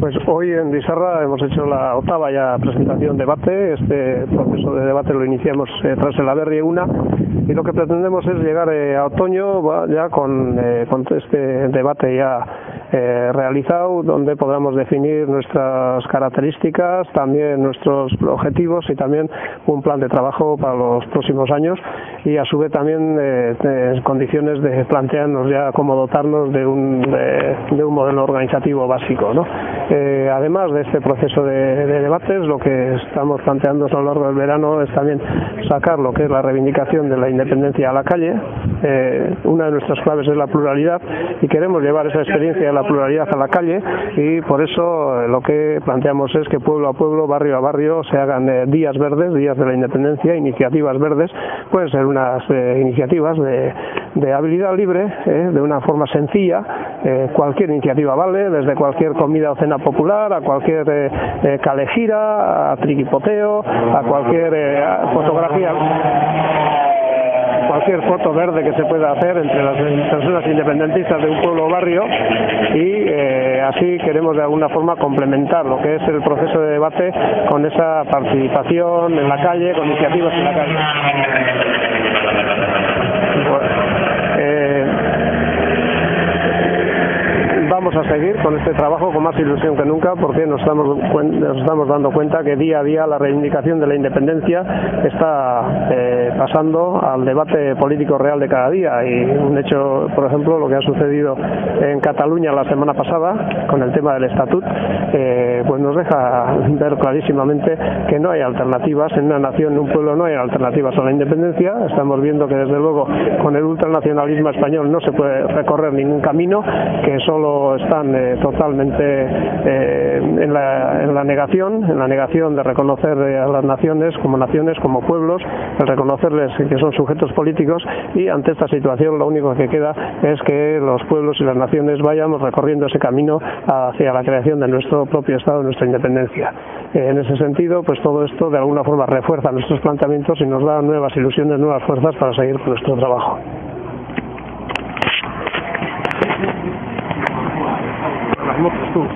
Pues hoy en Disarra hemos hecho la octava ya presentación debate. Este proceso de debate lo iniciamos eh, tras el Averri 1 y lo que pretendemos es llegar eh, a otoño ya con, eh, con este debate ya eh, realizado donde podamos definir nuestras características, también nuestros objetivos y también un plan de trabajo para los próximos años y a su vez también eh, condiciones de plantearnos ya cómo dotarnos de un, de, un modelo organizativo básico. ¿no? Eh, además de este proceso de, de, debates, lo que estamos planteando a lo largo del verano es también sacar lo que es la reivindicación de la independencia a la calle. Eh, una de nuestras claves es la pluralidad y queremos llevar esa experiencia de la pluralidad a la calle y por eso eh, lo que planteamos es que pueblo a pueblo, barrio a barrio se hagan días verdes, días de la independencia, iniciativas verdes, pueden ser unas eh, iniciativas de, de, habilidad libre, de una forma sencilla, cualquier iniciativa vale, desde cualquier comida o cena popular a cualquier calejira, a triquipoteo, a cualquier fotografía. Cualquier foto verde que se pueda hacer entre las personas independentistas de un pueblo o barrio y eh, así queremos de alguna forma complementar lo que es el proceso de debate con esa participación en la calle, con iniciativas en la calle. Vamos a seguir con este trabajo con más ilusión que nunca porque nos estamos, dando cuenta que día a día la reivindicación de la independencia está eh, pasando al debate político real de cada día y un hecho, por ejemplo, lo que ha sucedido en Cataluña la semana pasada con el tema del estatut, eh, pues nos deja ver clarísimamente que no hay alternativas en una nación, en un pueblo no hay alternativas a la independencia. Estamos viendo que desde luego con el ultranacionalismo español no se puede recorrer ningún camino, que solo están eh, totalmente eh, en, la, negación, en la negación de reconocer eh, a las naciones como naciones, como pueblos, el reconocerles que son sujetos políticos y ante esta situación lo único que queda es que los pueblos y las naciones vayamos recorriendo ese camino hacia la creación de nuestro propio Estado, nuestra independencia. En ese sentido, pues todo esto de alguna forma refuerza nuestros planteamientos y nos da nuevas ilusiones, nuevas fuerzas para seguir con nuestro trabajo. Morceau.